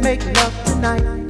make love tonight.